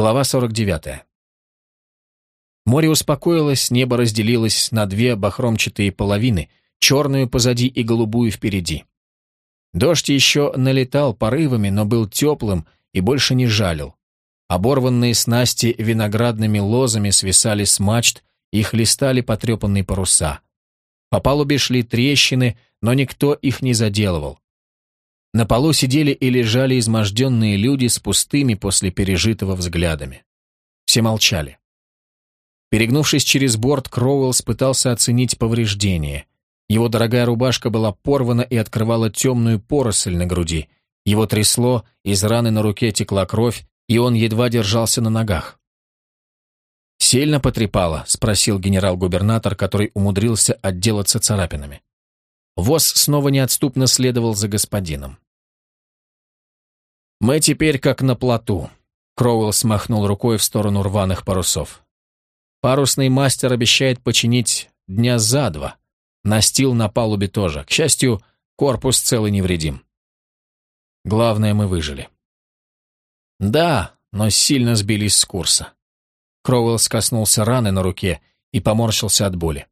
Глава 49. Море успокоилось, небо разделилось на две бахромчатые половины, черную позади и голубую впереди. Дождь еще налетал порывами, но был теплым и больше не жалил. Оборванные снасти виноградными лозами свисали с мачт и хлестали потрепанные паруса. По палубе шли трещины, но никто их не заделывал. На полу сидели и лежали изможденные люди с пустыми после пережитого взглядами. Все молчали. Перегнувшись через борт, Кроуэллс пытался оценить повреждения. Его дорогая рубашка была порвана и открывала темную поросль на груди. Его трясло, из раны на руке текла кровь, и он едва держался на ногах. «Сильно потрепало?» — спросил генерал-губернатор, который умудрился отделаться царапинами. Воз снова неотступно следовал за господином. «Мы теперь как на плоту», — Кроуэлл смахнул рукой в сторону рваных парусов. «Парусный мастер обещает починить дня за два. Настил на палубе тоже. К счастью, корпус целый невредим. Главное, мы выжили». «Да, но сильно сбились с курса». Кроуэлл скоснулся раны на руке и поморщился от боли.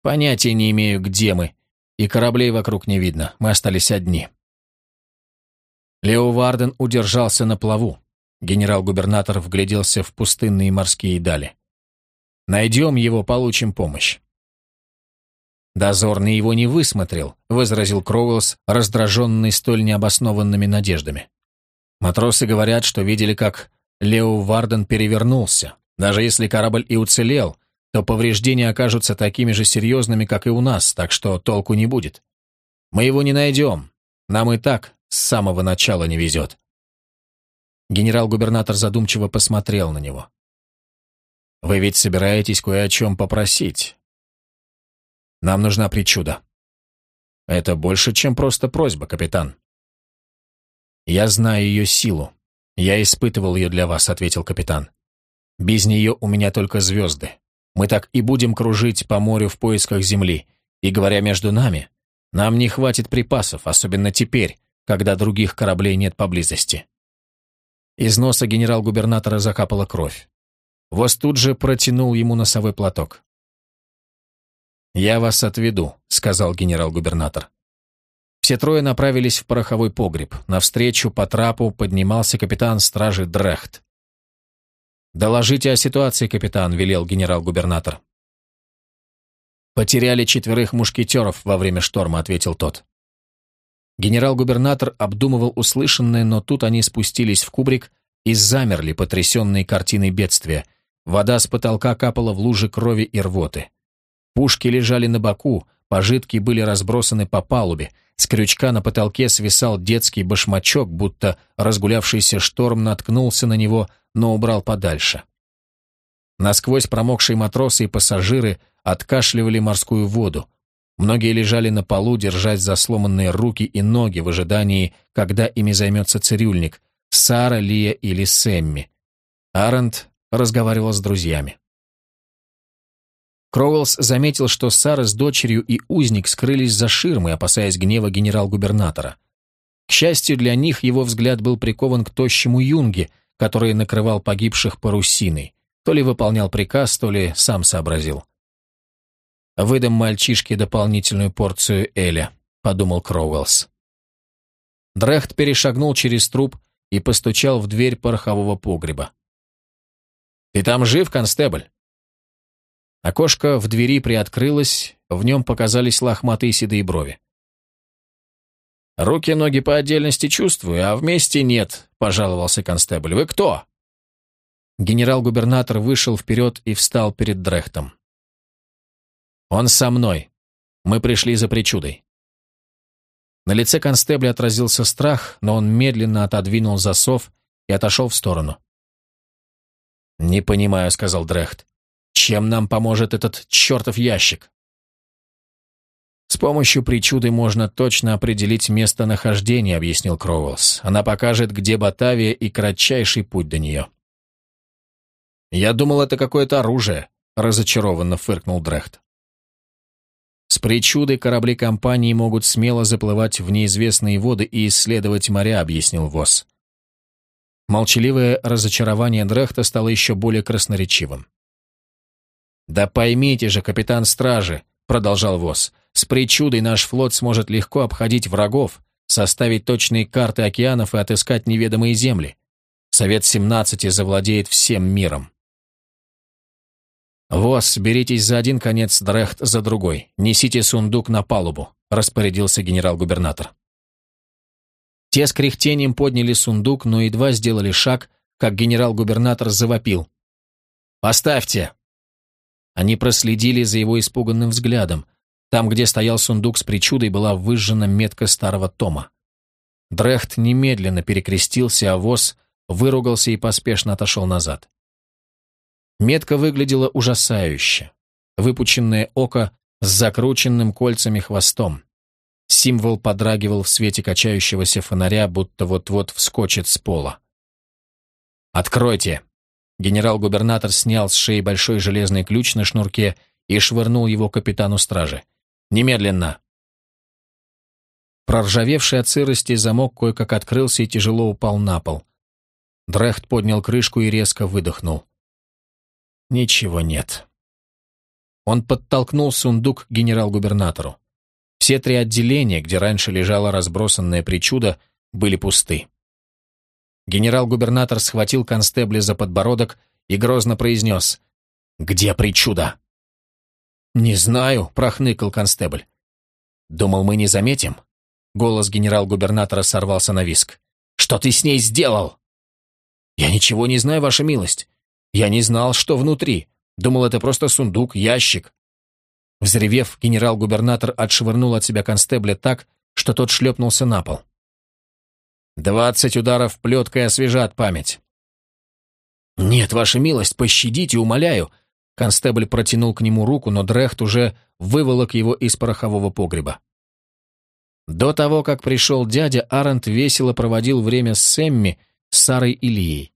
«Понятия не имею, где мы и кораблей вокруг не видно, мы остались одни. Лео Варден удержался на плаву. Генерал-губернатор вгляделся в пустынные морские дали. «Найдем его, получим помощь». «Дозорный его не высмотрел», — возразил Кроуэллс, раздраженный столь необоснованными надеждами. «Матросы говорят, что видели, как Лео Варден перевернулся. Даже если корабль и уцелел, то повреждения окажутся такими же серьезными, как и у нас, так что толку не будет. Мы его не найдем. Нам и так с самого начала не везет. Генерал-губернатор задумчиво посмотрел на него. «Вы ведь собираетесь кое о чем попросить. Нам нужна причуда». «Это больше, чем просто просьба, капитан». «Я знаю ее силу. Я испытывал ее для вас», — ответил капитан. «Без нее у меня только звезды. Мы так и будем кружить по морю в поисках земли. И говоря между нами, нам не хватит припасов, особенно теперь, когда других кораблей нет поблизости. Из носа генерал-губернатора закапала кровь. Воз тут же протянул ему носовой платок. «Я вас отведу», — сказал генерал-губернатор. Все трое направились в пороховой погреб. Навстречу по трапу поднимался капитан стражи Дрехт. «Доложите о ситуации, капитан», — велел генерал-губернатор. «Потеряли четверых мушкетеров во время шторма», — ответил тот. Генерал-губернатор обдумывал услышанное, но тут они спустились в кубрик и замерли, потрясенные картиной бедствия. Вода с потолка капала в лужи крови и рвоты. Пушки лежали на боку, пожитки были разбросаны по палубе, с крючка на потолке свисал детский башмачок, будто разгулявшийся шторм наткнулся на него, но убрал подальше. Насквозь промокшие матросы и пассажиры откашливали морскую воду. Многие лежали на полу, держась за сломанные руки и ноги в ожидании, когда ими займется цирюльник, Сара, Лия или Сэмми. Арент разговаривал с друзьями. Кроуэллс заметил, что Сара с дочерью и узник скрылись за ширмой, опасаясь гнева генерал-губернатора. К счастью для них, его взгляд был прикован к тощему юнге, который накрывал погибших парусиной. То ли выполнял приказ, то ли сам сообразил. «Выдам мальчишке дополнительную порцию Эля», — подумал Кроуэллс. Дрехт перешагнул через труп и постучал в дверь порохового погреба. «Ты там жив, констебль?» Окошко в двери приоткрылось, в нем показались лохматые седые брови. «Руки-ноги по отдельности чувствую, а вместе нет», — пожаловался констебль. «Вы кто?» Генерал-губернатор вышел вперед и встал перед Дрехтом. «Он со мной. Мы пришли за причудой». На лице констебля отразился страх, но он медленно отодвинул засов и отошел в сторону. «Не понимаю», — сказал Дрехт. «Чем нам поможет этот чертов ящик?» «С помощью причуды можно точно определить местонахождение», — объяснил Кроуэллс. «Она покажет, где Батавия и кратчайший путь до нее». «Я думал, это какое-то оружие», — разочарованно фыркнул Дрехт. С причудой корабли компании могут смело заплывать в неизвестные воды и исследовать моря, объяснил Восс. Молчаливое разочарование Дрехта стало еще более красноречивым. «Да поймите же, капитан стражи», — продолжал Вос, «с причудой наш флот сможет легко обходить врагов, составить точные карты океанов и отыскать неведомые земли. Совет 17 завладеет всем миром». «Вос, беритесь за один конец, Дрехт за другой. Несите сундук на палубу», — распорядился генерал-губернатор. Те с кряхтением подняли сундук, но едва сделали шаг, как генерал-губернатор завопил. «Поставьте!» Они проследили за его испуганным взглядом. Там, где стоял сундук с причудой, была выжжена метка старого тома. Дрехт немедленно перекрестился, а воз выругался и поспешно отошел назад. Метка выглядела ужасающе. Выпученное око с закрученным кольцами хвостом. Символ подрагивал в свете качающегося фонаря, будто вот-вот вскочит с пола. «Откройте!» Генерал-губернатор снял с шеи большой железный ключ на шнурке и швырнул его капитану стражи. «Немедленно!» Проржавевший от сырости замок кое-как открылся и тяжело упал на пол. Дрехт поднял крышку и резко выдохнул. «Ничего нет». Он подтолкнул сундук генерал-губернатору. Все три отделения, где раньше лежала разбросанная причуда, были пусты. Генерал-губернатор схватил констебля за подбородок и грозно произнес «Где причуда?» «Не знаю», — прохныкал констебль. «Думал, мы не заметим?» Голос генерал-губернатора сорвался на виск. «Что ты с ней сделал?» «Я ничего не знаю, ваша милость. Я не знал, что внутри. Думал, это просто сундук, ящик. Взревев, генерал-губернатор отшвырнул от себя констебля так, что тот шлепнулся на пол. «Двадцать ударов плеткой освежат память». «Нет, ваша милость, пощадите, умоляю!» Констебль протянул к нему руку, но Дрехт уже выволок его из порохового погреба. До того, как пришел дядя, Арент весело проводил время с Сэмми, Сарой и Лией.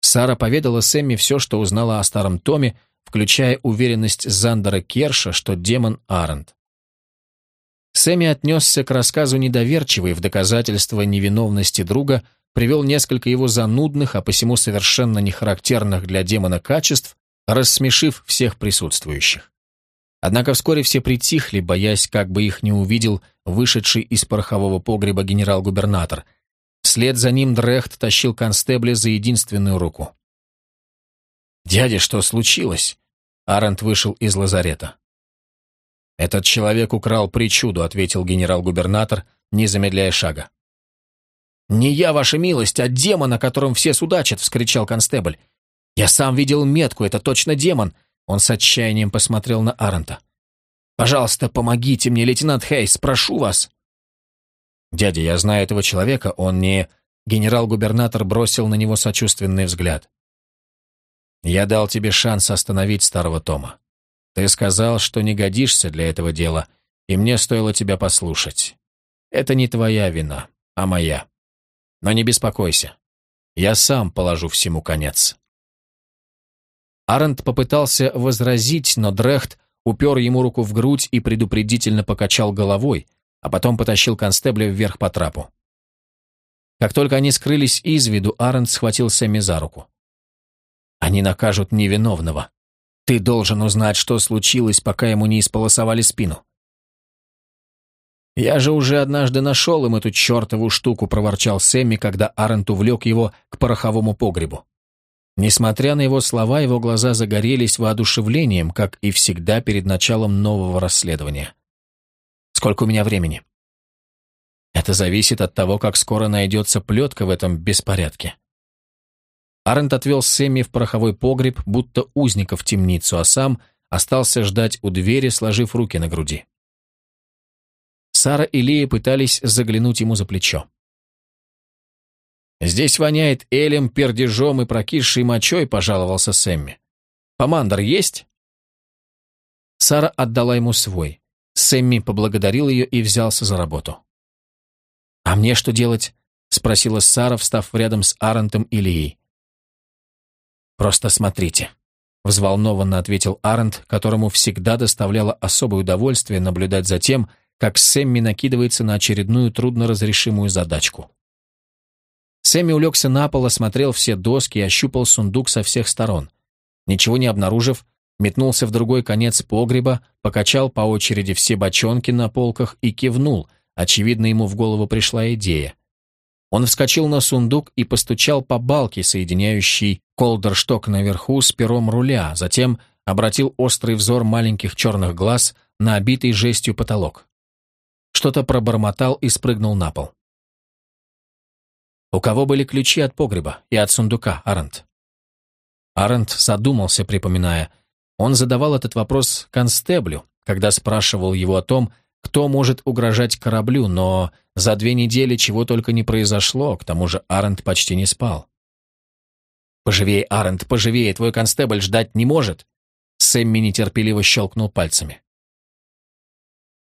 Сара поведала Сэмми все, что узнала о старом Томе, включая уверенность Зандера Керша, что демон Арент. Сэмми отнесся к рассказу недоверчиво и в доказательство невиновности друга привел несколько его занудных, а посему совершенно нехарактерных для демона качеств, рассмешив всех присутствующих. Однако вскоре все притихли, боясь, как бы их не увидел вышедший из порохового погреба генерал-губернатор. Вслед за ним Дрехт тащил констебля за единственную руку. «Дядя, что случилось?» Арент вышел из лазарета. «Этот человек украл причуду», — ответил генерал-губернатор, не замедляя шага. «Не я, ваша милость, а демон, о котором все судачат!» — вскричал констебль. «Я сам видел метку, это точно демон!» Он с отчаянием посмотрел на Арента. «Пожалуйста, помогите мне, лейтенант Хейс, прошу вас!» «Дядя, я знаю этого человека, он не...» Генерал-губернатор бросил на него сочувственный взгляд. Я дал тебе шанс остановить старого Тома. Ты сказал, что не годишься для этого дела, и мне стоило тебя послушать. Это не твоя вина, а моя. Но не беспокойся. Я сам положу всему конец». Арент попытался возразить, но Дрехт упер ему руку в грудь и предупредительно покачал головой, а потом потащил констебля вверх по трапу. Как только они скрылись из виду, Арент схватил Сэмми за руку. Они накажут невиновного. Ты должен узнать, что случилось, пока ему не исполосовали спину. «Я же уже однажды нашел им эту чертову штуку», — проворчал Сэмми, когда Арент увлек его к пороховому погребу. Несмотря на его слова, его глаза загорелись воодушевлением, как и всегда перед началом нового расследования. «Сколько у меня времени?» «Это зависит от того, как скоро найдется плетка в этом беспорядке. Арент отвел Сэмми в пороховой погреб, будто узника в темницу, а сам остался ждать у двери, сложив руки на груди. Сара и Лия пытались заглянуть ему за плечо. «Здесь воняет элем, пердежом и прокисшей мочой», — пожаловался Сэмми. «Помандр есть?» Сара отдала ему свой. Сэмми поблагодарил ее и взялся за работу. «А мне что делать?» — спросила Сара, встав рядом с Арентом и Лией. «Просто смотрите», — взволнованно ответил Арент, которому всегда доставляло особое удовольствие наблюдать за тем, как Сэмми накидывается на очередную трудноразрешимую задачку. Сэмми улегся на пол, осмотрел все доски и ощупал сундук со всех сторон. Ничего не обнаружив, метнулся в другой конец погреба, покачал по очереди все бочонки на полках и кивнул. Очевидно, ему в голову пришла идея. Он вскочил на сундук и постучал по балке, соединяющей колдершток наверху с пером руля, затем обратил острый взор маленьких черных глаз на обитый жестью потолок. Что-то пробормотал и спрыгнул на пол. «У кого были ключи от погреба и от сундука, Арент?» Арент задумался, припоминая. Он задавал этот вопрос констеблю, когда спрашивал его о том, кто может угрожать кораблю, но за две недели чего только не произошло, к тому же Арент почти не спал. «Поживее, Арент, поживее, твой констебль ждать не может!» Сэмми нетерпеливо щелкнул пальцами.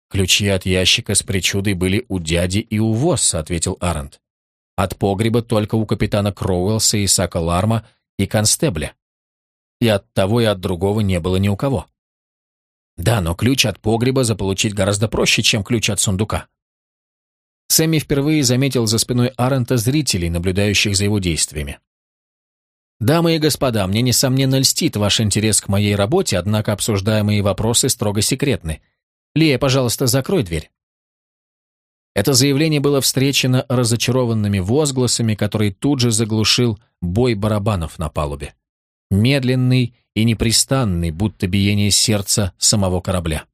«Ключи от ящика с причудой были у дяди и у Восса», — ответил Арент. «От погреба только у капитана Кроуэлса, Исака Ларма и констебля. И от того и от другого не было ни у кого». Да, но ключ от погреба заполучить гораздо проще, чем ключ от сундука. Сэмми впервые заметил за спиной Арента зрителей, наблюдающих за его действиями. «Дамы и господа, мне, несомненно, льстит ваш интерес к моей работе, однако обсуждаемые вопросы строго секретны. Лия, пожалуйста, закрой дверь». Это заявление было встречено разочарованными возгласами, который тут же заглушил бой барабанов на палубе медленный и непрестанный, будто биение сердца самого корабля.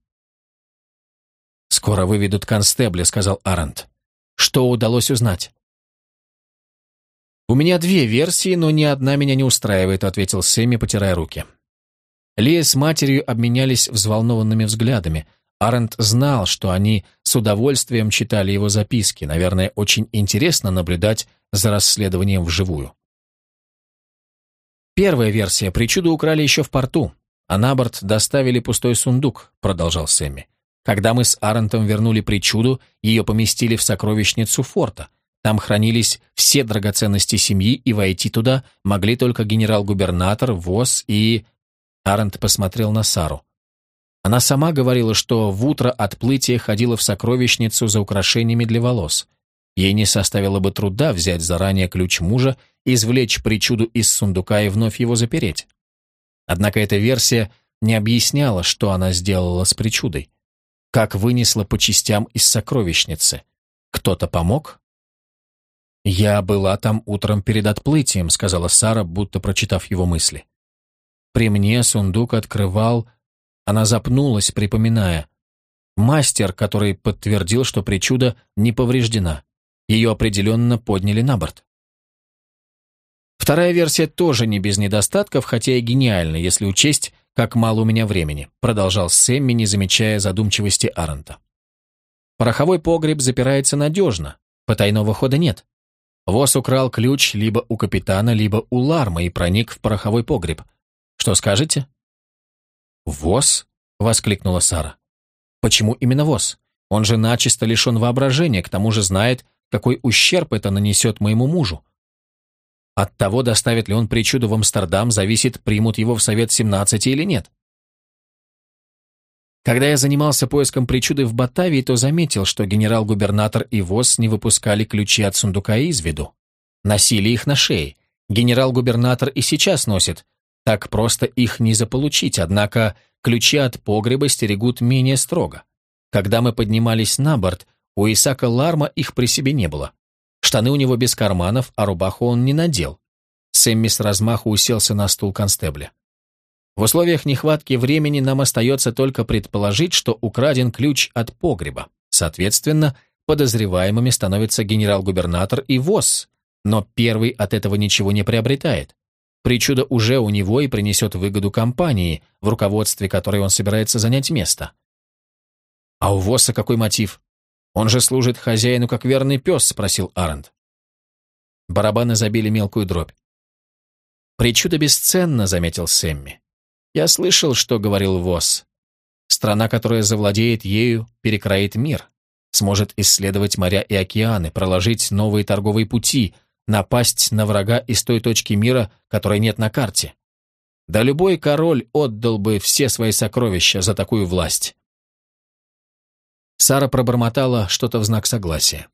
«Скоро выведут констебля», — сказал Арент. «Что удалось узнать?» «У меня две версии, но ни одна меня не устраивает», — ответил Сэмми, потирая руки. Лия с матерью обменялись взволнованными взглядами. Арент знал, что они с удовольствием читали его записки. Наверное, очень интересно наблюдать за расследованием вживую. Первая версия. Причуду украли еще в порту, а на борт доставили пустой сундук, продолжал Сэмми. Когда мы с Арентом вернули причуду, ее поместили в сокровищницу форта. Там хранились все драгоценности семьи, и войти туда могли только генерал-губернатор, ВОЗ и... Арент посмотрел на Сару. Она сама говорила, что в утро отплытия ходила в сокровищницу за украшениями для волос. Ей не составило бы труда взять заранее ключ мужа извлечь причуду из сундука и вновь его запереть. Однако эта версия не объясняла, что она сделала с причудой. Как вынесла по частям из сокровищницы. Кто-то помог? «Я была там утром перед отплытием», — сказала Сара, будто прочитав его мысли. При мне сундук открывал... Она запнулась, припоминая. Мастер, который подтвердил, что причуда не повреждена. Ее определенно подняли на борт. Вторая версия тоже не без недостатков, хотя и гениальна, если учесть, как мало у меня времени, продолжал Сэмми, не замечая задумчивости Арента. Пороховой погреб запирается надежно, потайного хода нет. Вос украл ключ либо у капитана, либо у Ларма и проник в пороховой погреб. Что скажете? «Вос?» — воскликнула Сара. «Почему именно Вос? Он же начисто лишен воображения, к тому же знает, какой ущерб это нанесет моему мужу. От того, доставит ли он причуду в Амстердам, зависит, примут его в Совет 17 или нет. Когда я занимался поиском причуды в Батавии, то заметил, что генерал-губернатор и ВОЗ не выпускали ключи от сундука из виду. Носили их на шее. Генерал-губернатор и сейчас носит. Так просто их не заполучить, однако ключи от погреба стерегут менее строго. Когда мы поднимались на борт, у Исака Ларма их при себе не было. Штаны у него без карманов, а рубаху он не надел. Сэмми с размаху уселся на стул констебля. В условиях нехватки времени нам остается только предположить, что украден ключ от погреба. Соответственно, подозреваемыми становятся генерал-губернатор и ВОЗ, но первый от этого ничего не приобретает. Причуда уже у него и принесет выгоду компании, в руководстве которой он собирается занять место. А у ВОЗа какой мотив? «Он же служит хозяину как верный пес», — спросил Арент. Барабаны забили мелкую дробь. «Причуда бесценна», — заметил Сэмми. «Я слышал, что говорил Восс. Страна, которая завладеет ею, перекроит мир, сможет исследовать моря и океаны, проложить новые торговые пути, напасть на врага из той точки мира, которой нет на карте. Да любой король отдал бы все свои сокровища за такую власть. Сара пробормотала что-то в знак согласия.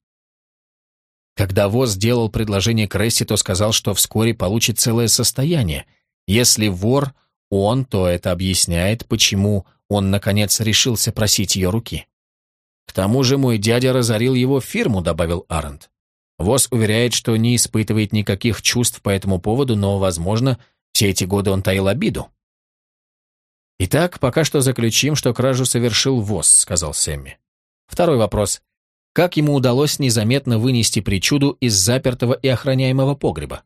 Когда ВОЗ сделал предложение Кресси, то сказал, что вскоре получит целое состояние. Если вор он, то это объясняет, почему он, наконец, решился просить ее руки. «К тому же мой дядя разорил его фирму», — добавил Арент. ВОЗ уверяет, что не испытывает никаких чувств по этому поводу, но, возможно, все эти годы он таил обиду. «Итак, пока что заключим, что кражу совершил ВОЗ», — сказал Сэмми. Второй вопрос. Как ему удалось незаметно вынести причуду из запертого и охраняемого погреба?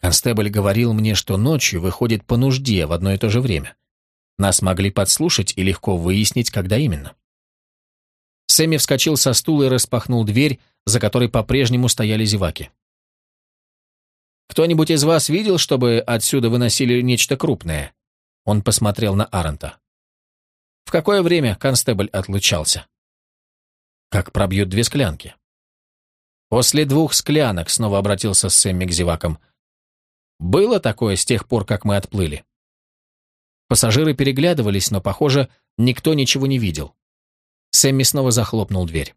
Констебль говорил мне, что ночью выходит по нужде в одно и то же время. Нас могли подслушать и легко выяснить, когда именно. Сэмми вскочил со стула и распахнул дверь, за которой по-прежнему стояли зеваки. «Кто-нибудь из вас видел, чтобы отсюда выносили нечто крупное?» Он посмотрел на Арента. «В какое время констебль отлучался?» «Как пробьют две склянки?» «После двух склянок», — снова обратился Сэмми к зевакам. «Было такое с тех пор, как мы отплыли?» Пассажиры переглядывались, но, похоже, никто ничего не видел. Сэмми снова захлопнул дверь.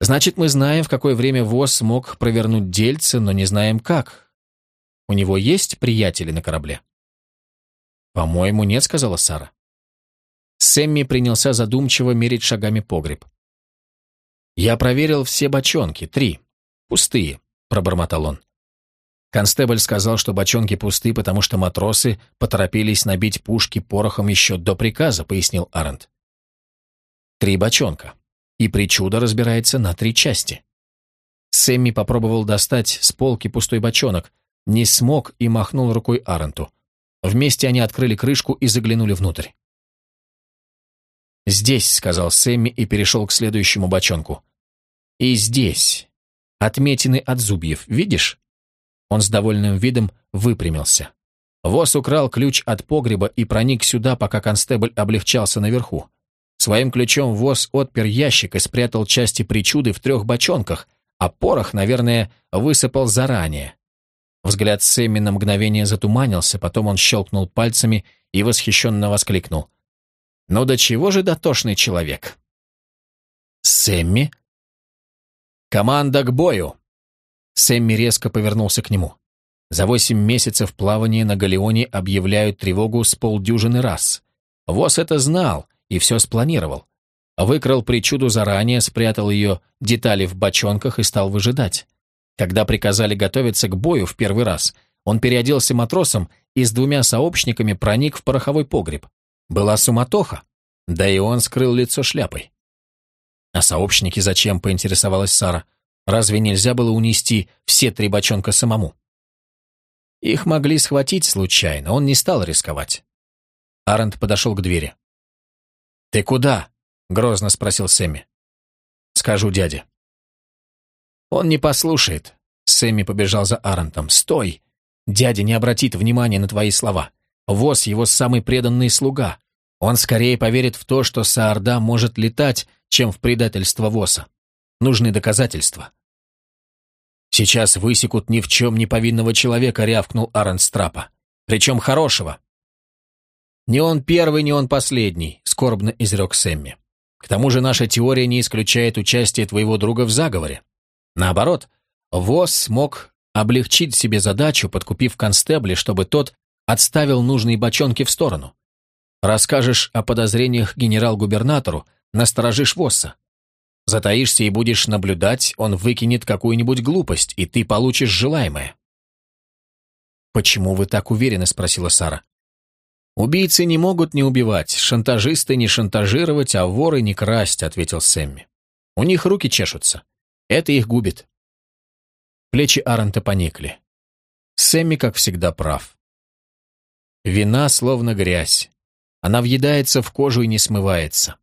«Значит, мы знаем, в какое время ВОЗ смог провернуть дельце, но не знаем как. У него есть приятели на корабле?» «По-моему, нет», — сказала Сара. Сэмми принялся задумчиво мерить шагами погреб. «Я проверил все бочонки, три. Пустые», — пробормотал он. Констебль сказал, что бочонки пусты, потому что матросы поторопились набить пушки порохом еще до приказа, пояснил Арент. Три бочонка. И причуда разбирается на три части. Сэмми попробовал достать с полки пустой бочонок, не смог и махнул рукой Аренту. Вместе они открыли крышку и заглянули внутрь. «Здесь», — сказал Сэмми и перешел к следующему бочонку. «И здесь. Отметины от зубьев, видишь?» Он с довольным видом выпрямился. Вос украл ключ от погреба и проник сюда, пока констебль облегчался наверху. Своим ключом Вос отпер ящик и спрятал части причуды в трех бочонках, а порох, наверное, высыпал заранее. Взгляд Сэмми на мгновение затуманился, потом он щелкнул пальцами и восхищенно воскликнул. «Ну до чего же дотошный человек?» «Сэмми?» «Команда к бою!» Сэмми резко повернулся к нему. За восемь месяцев плавания на Галеоне объявляют тревогу с полдюжины раз. Вос это знал и все спланировал. Выкрал причуду заранее, спрятал ее детали в бочонках и стал выжидать. Когда приказали готовиться к бою в первый раз, он переоделся матросом и с двумя сообщниками проник в пороховой погреб. Была суматоха, да и он скрыл лицо шляпой. «А сообщники зачем?» — поинтересовалась Сара. Разве нельзя было унести все три бочонка самому? Их могли схватить случайно, он не стал рисковать. Арент подошел к двери. «Ты куда?» — грозно спросил Сэмми. «Скажу дяде». «Он не послушает», — Сэмми побежал за Арентом. «Стой! Дядя не обратит внимания на твои слова. Воз его самый преданный слуга. Он скорее поверит в то, что Саарда может летать, чем в предательство Воса. Нужны доказательства. «Сейчас высекут ни в чем не повинного человека», — рявкнул Аарон Страпа. «Причем хорошего». «Не он первый, не он последний», — скорбно изрек Сэмми. «К тому же наша теория не исключает участие твоего друга в заговоре. Наоборот, ВОЗ смог облегчить себе задачу, подкупив констебли, чтобы тот отставил нужные бочонки в сторону. Расскажешь о подозрениях генерал-губернатору, насторожишь ВОСа. Затаишься и будешь наблюдать, он выкинет какую-нибудь глупость, и ты получишь желаемое. «Почему вы так уверены?» – спросила Сара. «Убийцы не могут не убивать, шантажисты не шантажировать, а воры не красть», – ответил Сэмми. «У них руки чешутся. Это их губит». Плечи Аранта поникли. Сэмми, как всегда, прав. Вина словно грязь. Она въедается в кожу и не смывается.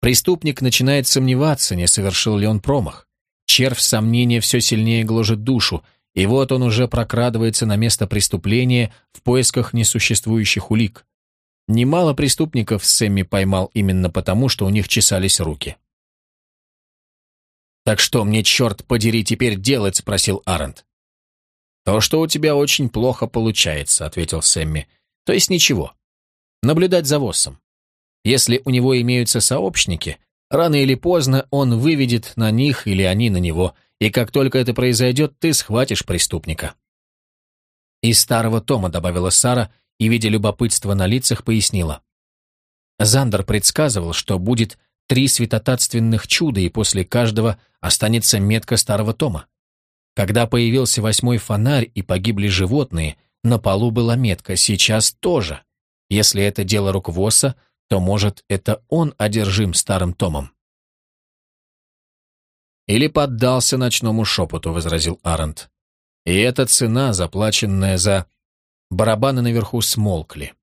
Преступник начинает сомневаться, не совершил ли он промах. Червь сомнения все сильнее гложет душу, и вот он уже прокрадывается на место преступления в поисках несуществующих улик. Немало преступников Сэмми поймал именно потому, что у них чесались руки. «Так что мне, черт подери, теперь делать?» — спросил Арент. «То, что у тебя очень плохо получается», — ответил Сэмми. «То есть ничего. Наблюдать за Воссом. Если у него имеются сообщники, Рано или поздно он выведет на них или они на него, и как только это произойдет, ты схватишь преступника. «Из старого тома», — добавила Сара, и, видя любопытство на лицах, пояснила. Зандер предсказывал, что будет три святотатственных чуда, и после каждого останется метка старого тома. Когда появился восьмой фонарь и погибли животные, на полу была метка, сейчас тоже. Если это дело рук Восса, то, может, это он одержим старым томом. «Или поддался ночному шепоту», — возразил Арент. «И эта цена, заплаченная за...» Барабаны наверху смолкли.